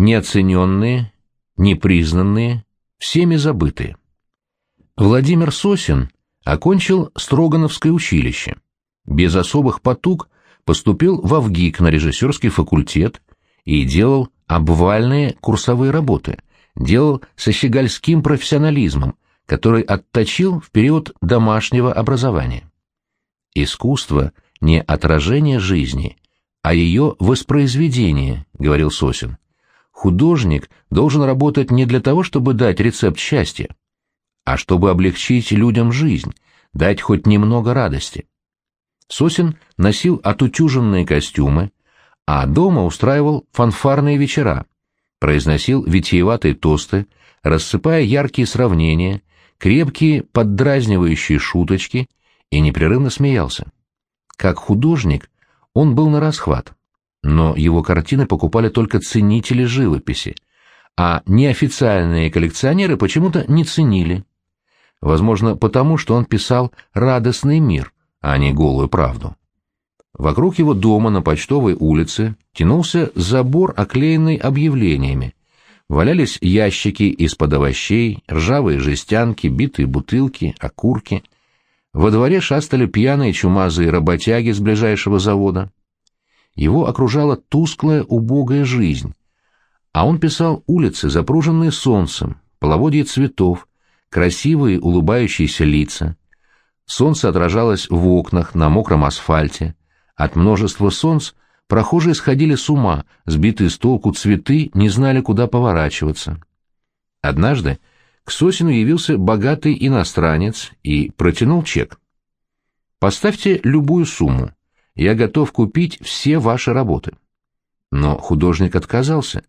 неоцененные, непризнанные, всеми забытые. Владимир Сосин окончил Строгановское училище. Без особых потуг поступил в ВГИК на режиссерский факультет и делал обвальные курсовые работы, делал со щегольским профессионализмом, который отточил в период домашнего образования. Искусство — не отражение жизни, а ее воспроизведение, — говорил Сосин. Художник должен работать не для того, чтобы дать рецепт счастья, а чтобы облегчить людям жизнь, дать хоть немного радости. Сосин носил отутюженные костюмы, а дома устраивал фанфарные вечера, произносил витиеватые тосты, рассыпая яркие сравнения, крепкие поддразнивающие шуточки и непрерывно смеялся. Как художник он был на расхват, но его картины покупали только ценители живописи, а неофициальные коллекционеры почему-то не ценили. Возможно, потому что он писал «радостный мир», а не голую правду. Вокруг его дома на Почтовой улице тянулся забор, оклеенный объявлениями. Валялись ящики из-под овощей, ржавые жестянки, битые бутылки, окурки — во дворе шастали пьяные чумазые работяги с ближайшего завода. Его окружала тусклая убогая жизнь, а он писал улицы, запруженные солнцем, половодье цветов, красивые улыбающиеся лица. Солнце отражалось в окнах на мокром асфальте. От множества солнц прохожие сходили с ума, сбитые с толку цветы не знали, куда поворачиваться. Однажды к Сосину явился богатый иностранец и протянул чек. «Поставьте любую сумму. Я готов купить все ваши работы». Но художник отказался,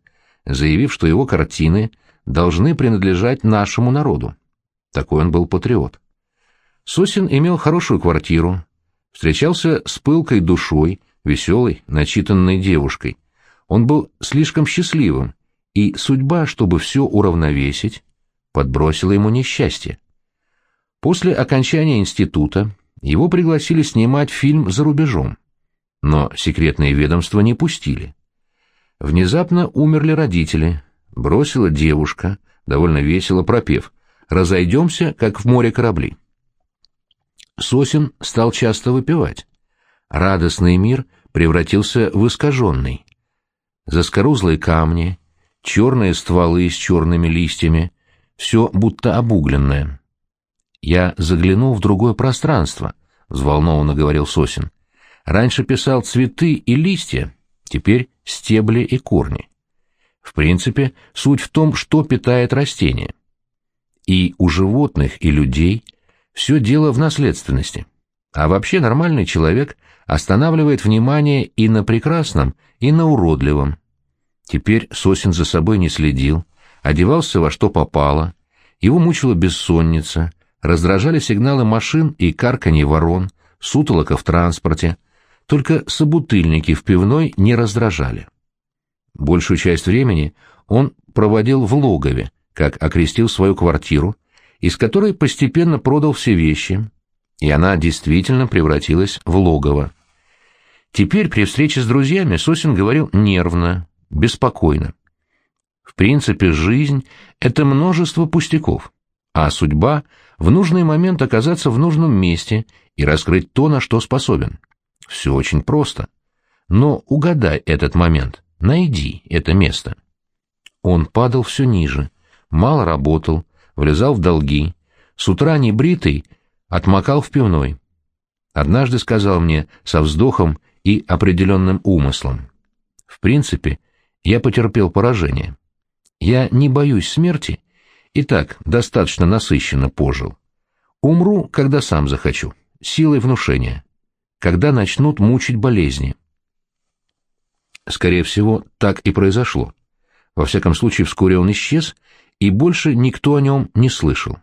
заявив, что его картины должны принадлежать нашему народу. Такой он был патриот. Сосин имел хорошую квартиру, встречался с пылкой душой, веселой, начитанной девушкой. Он был слишком счастливым, и судьба, чтобы все уравновесить, подбросило ему несчастье. После окончания института его пригласили снимать фильм за рубежом, но секретные ведомства не пустили. Внезапно умерли родители, бросила девушка, довольно весело пропев «Разойдемся, как в море корабли». Сосин стал часто выпивать. Радостный мир превратился в искаженный. Заскорузлые камни, черные стволы с черными листьями, все будто обугленное. «Я заглянул в другое пространство», — взволнованно говорил Сосин. «Раньше писал цветы и листья, теперь стебли и корни. В принципе, суть в том, что питает растение. И у животных, и людей все дело в наследственности. А вообще нормальный человек останавливает внимание и на прекрасном, и на уродливом. Теперь Сосин за собой не следил, одевался во что попало, его мучила бессонница, раздражали сигналы машин и карканье ворон, сутолока в транспорте, только собутыльники в пивной не раздражали. Большую часть времени он проводил в логове, как окрестил свою квартиру, из которой постепенно продал все вещи, и она действительно превратилась в логово. Теперь при встрече с друзьями Сосин говорил нервно, беспокойно. В принципе, жизнь — это множество пустяков, а судьба — в нужный момент оказаться в нужном месте и раскрыть то, на что способен. Все очень просто. Но угадай этот момент, найди это место. Он падал все ниже, мало работал, влезал в долги, с утра небритый, отмокал в пивной. Однажды сказал мне со вздохом и определенным умыслом. В принципе, я потерпел поражение. Я не боюсь смерти и так достаточно насыщенно пожил. Умру, когда сам захочу, силой внушения, когда начнут мучить болезни. Скорее всего, так и произошло. Во всяком случае, вскоре он исчез, и больше никто о нем не слышал.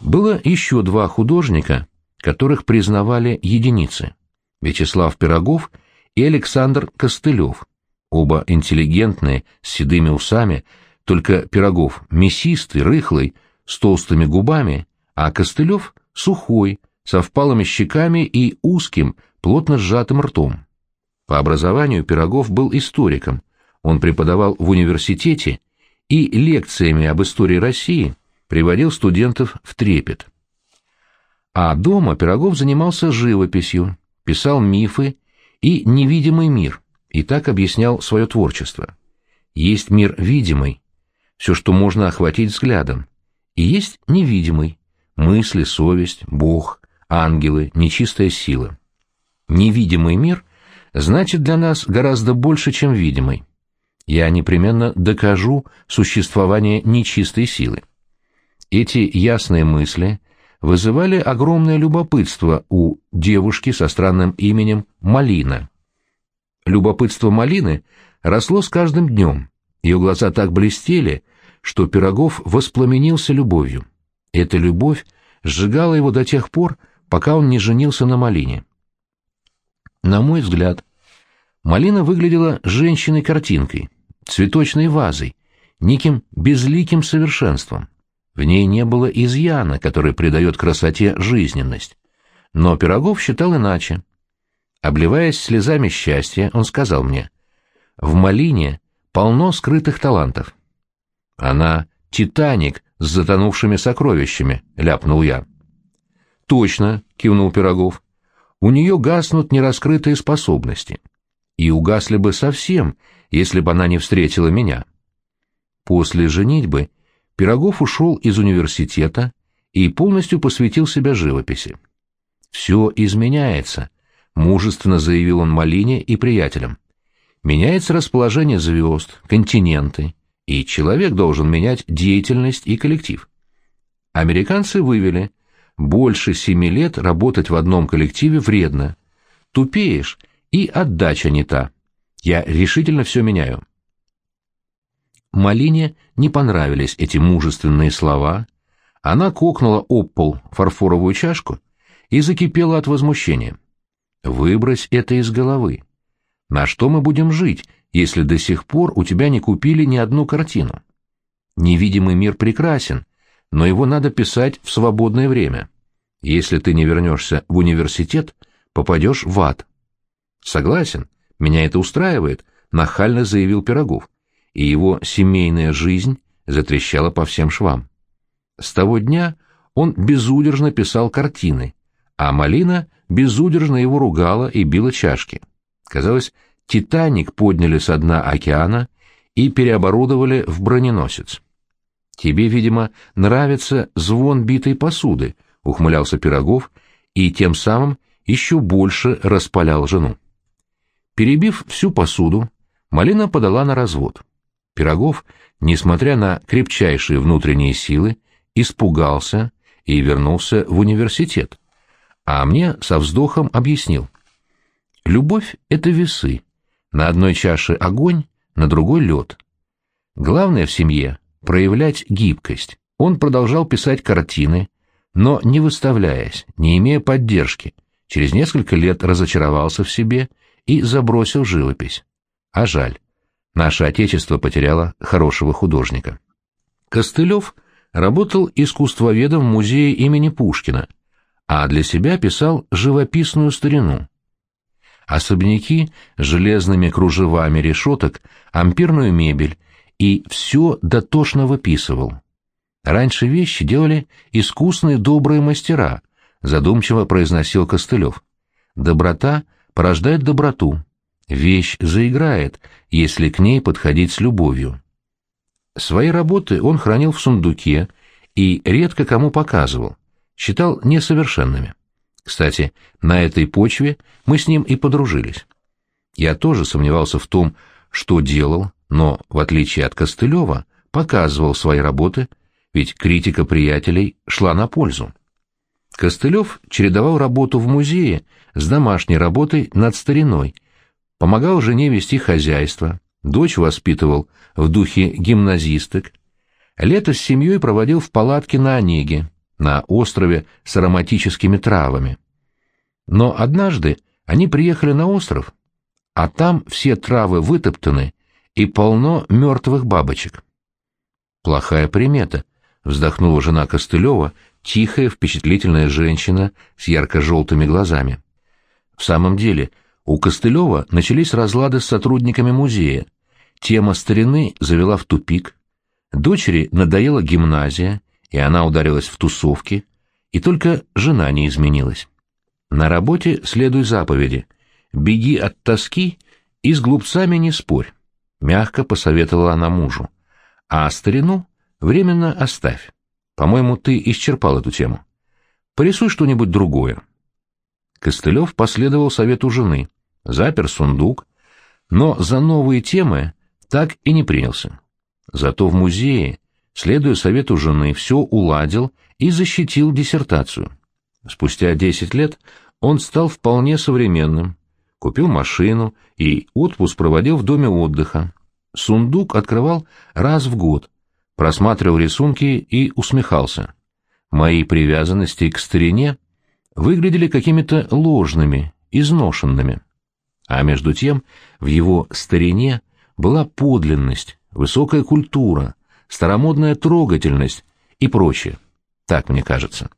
Было еще два художника, которых признавали единицы — Вячеслав Пирогов и Александр Костылев — Оба интеллигентные, с седыми усами, только Пирогов мясистый, рыхлый, с толстыми губами, а Костылев сухой, со впалыми щеками и узким, плотно сжатым ртом. По образованию Пирогов был историком. он преподавал в университете и лекциями об истории России приводил студентов в трепет. А дома Пирогов занимался живописью, писал мифы и невидимый мир, и так объяснял свое творчество. Есть мир видимый, все, что можно охватить взглядом, и есть невидимый, мысли, совесть, Бог, ангелы, нечистая сила. Невидимый мир значит для нас гораздо больше, чем видимый. Я непременно докажу существование нечистой силы. Эти ясные мысли вызывали огромное любопытство у девушки со странным именем Малина. Любопытство Малины росло с каждым днем, ее глаза так блестели, что Пирогов воспламенился любовью. Эта любовь сжигала его до тех пор, пока он не женился на Малине. На мой взгляд, Малина выглядела женщиной-картинкой, цветочной вазой, неким безликим совершенством. В ней не было изъяна, который придает красоте жизненность. Но Пирогов считал иначе. Обливаясь слезами счастья, он сказал мне, «В Малине полно скрытых талантов». «Она — Титаник с затонувшими сокровищами», — ляпнул я. «Точно», — кивнул Пирогов, — «у нее гаснут нераскрытые способности. И угасли бы совсем, если бы она не встретила меня». После женитьбы Пирогов ушел из университета и полностью посвятил себя живописи. «Все изменяется», — мужественно заявил он Малине и приятелям. «Меняется расположение звезд, континенты, и человек должен менять деятельность и коллектив». Американцы вывели, больше семи лет работать в одном коллективе вредно. Тупеешь, и отдача не та. Я решительно все меняю. Малине не понравились эти мужественные слова. Она кокнула об пол фарфоровую чашку и закипела от возмущения. «Выбрось это из головы. На что мы будем жить, если до сих пор у тебя не купили ни одну картину? Невидимый мир прекрасен, но его надо писать в свободное время. Если ты не вернешься в университет, попадешь в ад». «Согласен, меня это устраивает», — нахально заявил Пирогов и его семейная жизнь затрещала по всем швам. С того дня он безудержно писал картины, а Малина безудержно его ругала и била чашки. Казалось, «Титаник» подняли со дна океана и переоборудовали в броненосец. «Тебе, видимо, нравится звон битой посуды», — ухмылялся Пирогов, и тем самым еще больше распалял жену. Перебив всю посуду, Малина подала на развод. Пирогов, несмотря на крепчайшие внутренние силы, испугался и вернулся в университет. А мне со вздохом объяснил. Любовь — это весы. На одной чаше огонь, на другой лед. Главное в семье — проявлять гибкость. Он продолжал писать картины, но не выставляясь, не имея поддержки, через несколько лет разочаровался в себе и забросил живопись. А жаль. Наше Отечество потеряло хорошего художника. Костылев работал искусствоведом в музее имени Пушкина, а для себя писал живописную старину. Особняки с железными кружевами решеток, ампирную мебель и все дотошно выписывал. Раньше вещи делали искусные добрые мастера, задумчиво произносил Костылев. Доброта порождает доброту, Вещь заиграет, если к ней подходить с любовью. Свои работы он хранил в сундуке и редко кому показывал, считал несовершенными. Кстати, на этой почве мы с ним и подружились. Я тоже сомневался в том, что делал, но, в отличие от Костылева, показывал свои работы, ведь критика приятелей шла на пользу. Костылев чередовал работу в музее с домашней работой над стариной – помогал жене вести хозяйство, дочь воспитывал в духе гимназисток, лето с семьей проводил в палатке на Онеге, на острове с ароматическими травами. Но однажды они приехали на остров, а там все травы вытоптаны и полно мертвых бабочек. «Плохая примета», — вздохнула жена Костылева, тихая, впечатлительная женщина с ярко-желтыми глазами. В самом деле, — у Костылева начались разлады с сотрудниками музея. тема старины завела в тупик, дочери надоела гимназия, и она ударилась в тусовки, и только жена не изменилась. На работе следуй заповеди. Беги от тоски и с глупцами не спорь, — мягко посоветовала она мужу. А старину временно оставь. По-моему, ты исчерпал эту тему. Порисуй что-нибудь другое. Костылев последовал совету жены, запер сундук, но за новые темы так и не принялся. Зато в музее, следуя совету жены, все уладил и защитил диссертацию. Спустя десять лет он стал вполне современным, купил машину и отпуск проводил в доме отдыха. Сундук открывал раз в год, просматривал рисунки и усмехался. Мои привязанности к старине выглядели какими-то ложными, изношенными. А между тем в его старине была подлинность, высокая культура, старомодная трогательность и прочее. Так мне кажется.